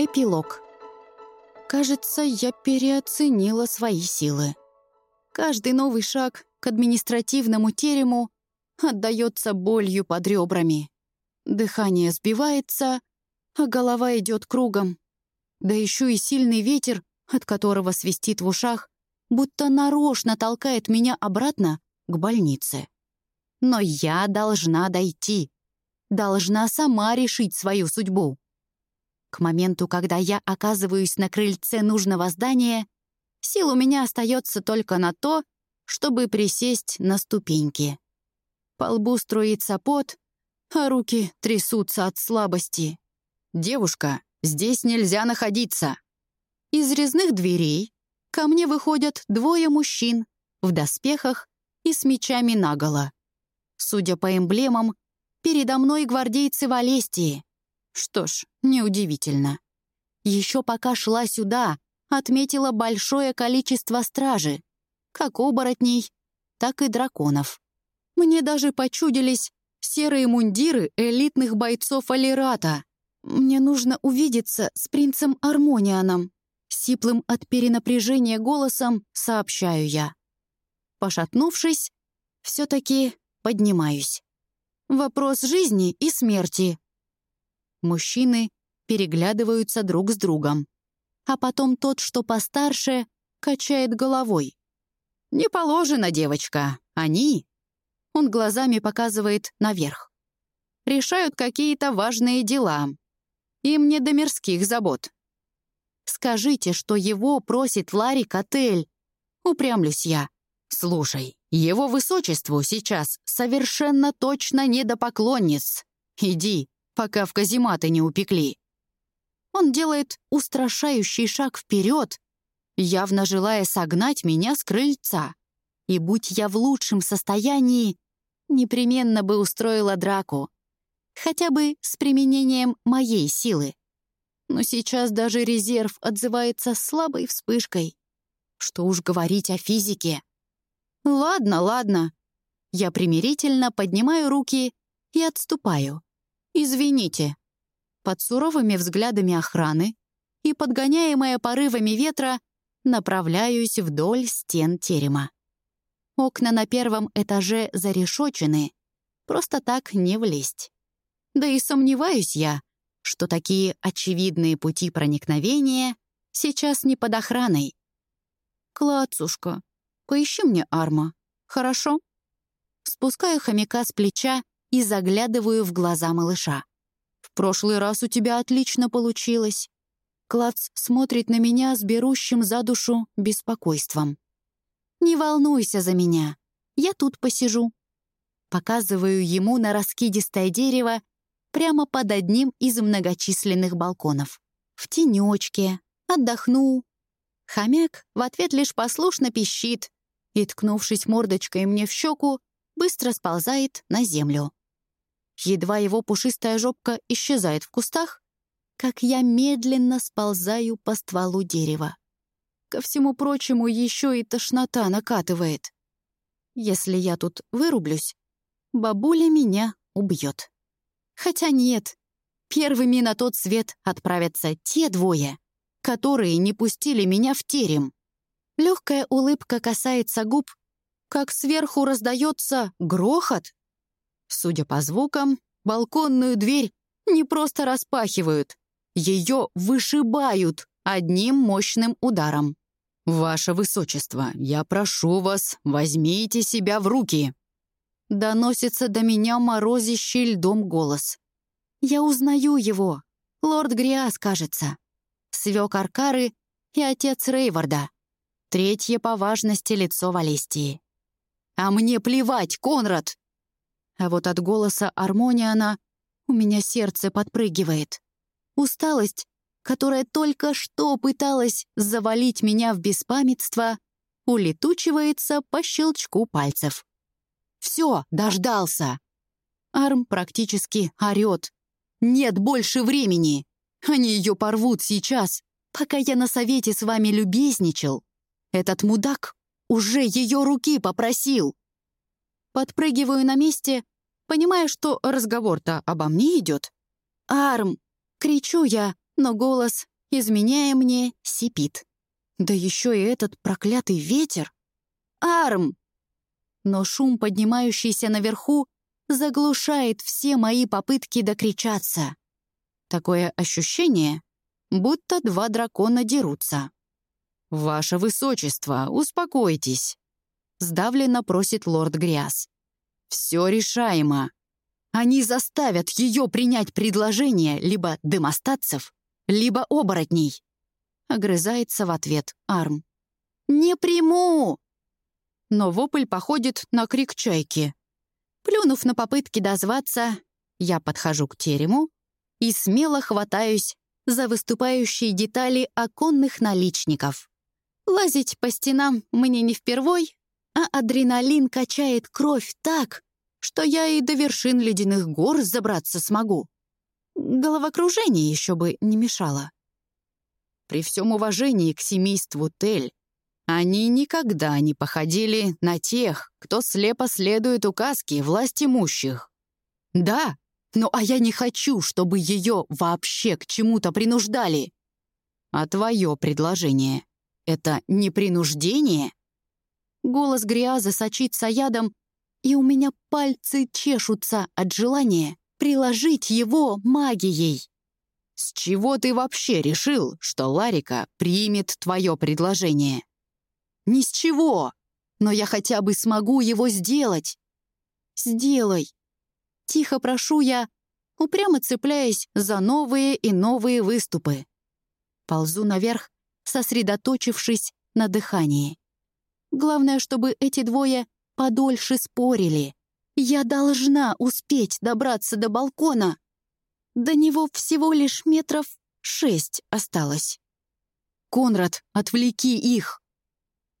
Эпилог. Кажется, я переоценила свои силы. Каждый новый шаг к административному терему отдается болью под ребрами. Дыхание сбивается, а голова идет кругом. Да еще и сильный ветер, от которого свистит в ушах, будто нарочно толкает меня обратно к больнице. Но я должна дойти. Должна сама решить свою судьбу. Моменту, когда я оказываюсь на крыльце нужного здания, сил у меня остается только на то, чтобы присесть на ступеньки. По лбу струится пот, а руки трясутся от слабости. «Девушка, здесь нельзя находиться!» Из резных дверей ко мне выходят двое мужчин в доспехах и с мечами наголо. Судя по эмблемам, передо мной гвардейцы Валестии. Что ж, неудивительно. Еще пока шла сюда, отметила большое количество стражи, как оборотней, так и драконов. Мне даже почудились серые мундиры элитных бойцов Алирата. Мне нужно увидеться с принцем Армонианом. Сиплым от перенапряжения голосом сообщаю я. Пошатнувшись, все-таки поднимаюсь. Вопрос жизни и смерти. Мужчины переглядываются друг с другом. А потом тот, что постарше, качает головой. «Не положено, девочка. Они...» Он глазами показывает наверх. «Решают какие-то важные дела. Им не до мирских забот. Скажите, что его просит Ларик отель. Упрямлюсь я. Слушай, его высочеству сейчас совершенно точно не до поклонниц. Иди, пока в казематы не упекли. Он делает устрашающий шаг вперед, явно желая согнать меня с крыльца. И будь я в лучшем состоянии, непременно бы устроила драку. Хотя бы с применением моей силы. Но сейчас даже резерв отзывается слабой вспышкой. Что уж говорить о физике. «Ладно, ладно». Я примирительно поднимаю руки и отступаю. «Извините». Под суровыми взглядами охраны и подгоняемая порывами ветра направляюсь вдоль стен терема. Окна на первом этаже зарешочены, просто так не влезть. Да и сомневаюсь я, что такие очевидные пути проникновения сейчас не под охраной. «Клацушка, Поищи мне арма. Хорошо?» Спускаю хомяка с плеча и заглядываю в глаза малыша. «В прошлый раз у тебя отлично получилось». Клац смотрит на меня с берущим за душу беспокойством. «Не волнуйся за меня. Я тут посижу». Показываю ему на раскидистое дерево прямо под одним из многочисленных балконов. В тенечке. Отдохну. Хомяк в ответ лишь послушно пищит, и, ткнувшись мордочкой мне в щеку, быстро сползает на землю. Едва его пушистая жопка исчезает в кустах, как я медленно сползаю по стволу дерева. Ко всему прочему, еще и тошнота накатывает. Если я тут вырублюсь, бабуля меня убьет. Хотя нет, первыми на тот свет отправятся те двое, которые не пустили меня в терем. Легкая улыбка касается губ, как сверху раздается грохот. Судя по звукам, балконную дверь не просто распахивают, ее вышибают одним мощным ударом. «Ваше Высочество, я прошу вас, возьмите себя в руки!» Доносится до меня морозящий льдом голос. Я узнаю его. Лорд Гриас, кажется. Свек Аркары и отец Рейварда. Третье по важности лицо Валестии. «А мне плевать, Конрад!» А вот от голоса Армониана у меня сердце подпрыгивает. Усталость, которая только что пыталась завалить меня в беспамятство, улетучивается по щелчку пальцев. «Все, дождался!» Арм практически орёт. «Нет больше времени! Они ее порвут сейчас, пока я на совете с вами любезничал, этот мудак уже ее руки попросил. Подпрыгиваю на месте, понимая, что разговор-то обо мне идет. «Арм!» — кричу я, Но голос, изменяя мне, сипит. Да еще и этот проклятый ветер. «Арм!» Но шум, поднимающийся наверху, заглушает все мои попытки докричаться. Такое ощущение, будто два дракона дерутся. «Ваше высочество, успокойтесь», — сдавленно просит лорд Гряз. «Все решаемо. Они заставят ее принять предложение либо демостатцев, либо оборотней». Огрызается в ответ Арм. «Не приму!» Но вопль походит на крик чайки. Плюнув на попытки дозваться, я подхожу к терему и смело хватаюсь за выступающие детали оконных наличников. Лазить по стенам мне не впервой, а адреналин качает кровь так, что я и до вершин ледяных гор забраться смогу. Головокружение еще бы не мешало. При всем уважении к семейству Тель, они никогда не походили на тех, кто слепо следует указке власть имущих. Да, ну а я не хочу, чтобы ее вообще к чему-то принуждали. А твое предложение это не принуждение? Голос Гриаза сочится ядом, и у меня пальцы чешутся от желания приложить его магией. С чего ты вообще решил, что Ларика примет твое предложение? Ни с чего, но я хотя бы смогу его сделать. Сделай. Тихо прошу я, упрямо цепляясь за новые и новые выступы. Ползу наверх, сосредоточившись на дыхании. Главное, чтобы эти двое подольше спорили. Я должна успеть добраться до балкона. До него всего лишь метров шесть осталось. «Конрад, отвлеки их!»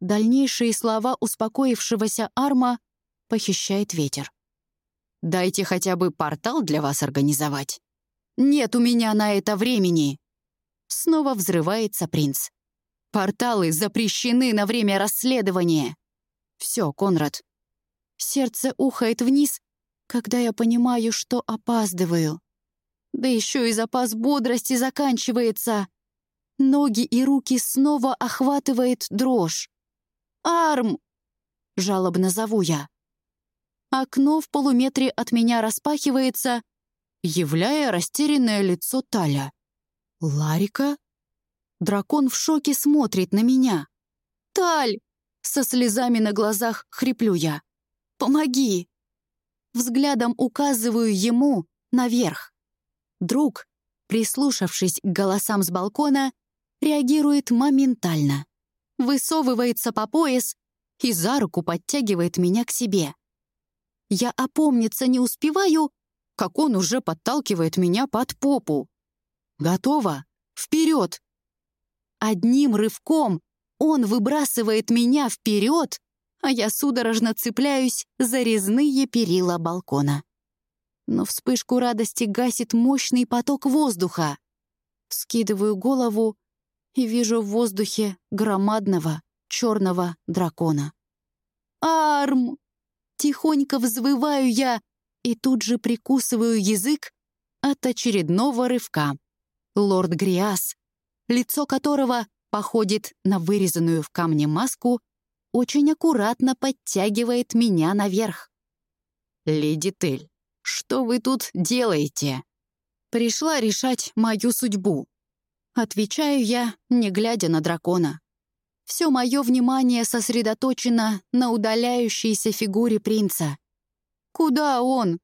Дальнейшие слова успокоившегося Арма похищает ветер. «Дайте хотя бы портал для вас организовать. Нет у меня на это времени!» Снова взрывается принц. «Порталы запрещены на время расследования!» «Все, Конрад». Сердце ухает вниз, когда я понимаю, что опаздываю. Да еще и запас бодрости заканчивается. Ноги и руки снова охватывает дрожь. «Арм!» — жалобно зову я. Окно в полуметре от меня распахивается, являя растерянное лицо Таля. «Ларика?» Дракон в шоке смотрит на меня. «Таль!» Со слезами на глазах хриплю я. «Помоги!» Взглядом указываю ему наверх. Друг, прислушавшись к голосам с балкона, реагирует моментально. Высовывается по пояс и за руку подтягивает меня к себе. Я опомниться не успеваю, как он уже подталкивает меня под попу. Готово. Вперед! Одним рывком он выбрасывает меня вперед, а я судорожно цепляюсь за резные перила балкона. Но вспышку радости гасит мощный поток воздуха. Скидываю голову и вижу в воздухе громадного черного дракона. «Арм!» Тихонько взвываю я и тут же прикусываю язык от очередного рывка лорд Гриас, лицо которого походит на вырезанную в камне маску, очень аккуратно подтягивает меня наверх. «Леди Тель, что вы тут делаете?» «Пришла решать мою судьбу». Отвечаю я, не глядя на дракона. Все мое внимание сосредоточено на удаляющейся фигуре принца. Куда он?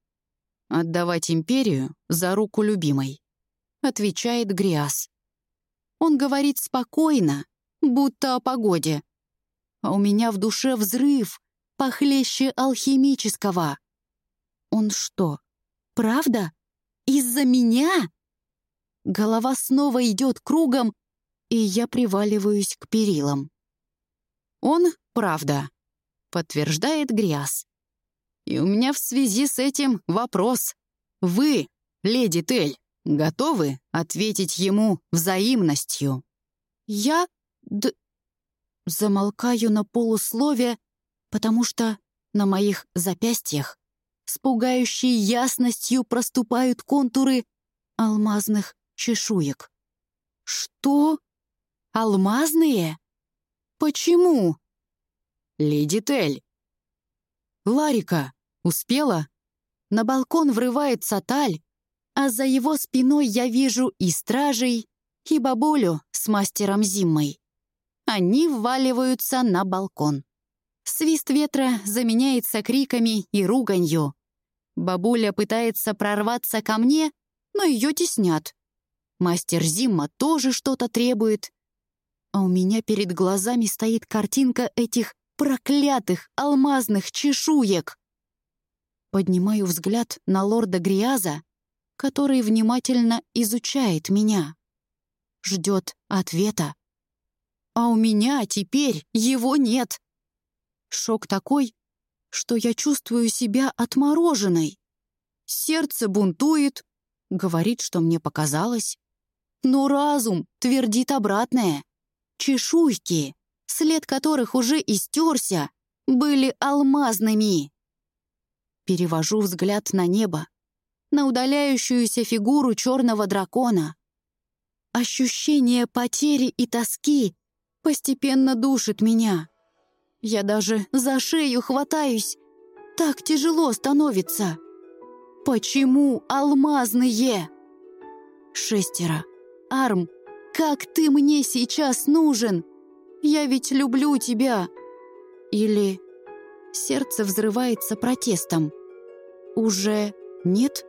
Отдавать империю за руку любимой отвечает Гриас. Он говорит спокойно, будто о погоде. А у меня в душе взрыв, похлеще алхимического. Он что, правда? Из-за меня? Голова снова идет кругом, и я приваливаюсь к перилам. Он правда, подтверждает Гриас. И у меня в связи с этим вопрос. Вы, леди Тель, готовы ответить ему взаимностью. Я д... замолкаю на полуслове, потому что на моих запястьях с пугающей ясностью проступают контуры алмазных чешуек. Что? Алмазные? Почему? Леди Тель. Ларика, успела? На балкон врывается Таль, а за его спиной я вижу и стражей, и бабулю с мастером Зимой. Они вваливаются на балкон. Свист ветра заменяется криками и руганью. Бабуля пытается прорваться ко мне, но ее теснят. Мастер Зимма тоже что-то требует. А у меня перед глазами стоит картинка этих проклятых алмазных чешуек. Поднимаю взгляд на лорда Гриаза, который внимательно изучает меня. Ждет ответа. А у меня теперь его нет. Шок такой, что я чувствую себя отмороженной. Сердце бунтует, говорит, что мне показалось. Но разум твердит обратное. Чешуйки, след которых уже истерся, были алмазными. Перевожу взгляд на небо, на удаляющуюся фигуру черного дракона. Ощущение потери и тоски постепенно душит меня. Я даже за шею хватаюсь. Так тяжело становится. Почему алмазные? Шестеро. Арм, как ты мне сейчас нужен? Я ведь люблю тебя. Или сердце взрывается протестом. Уже нет?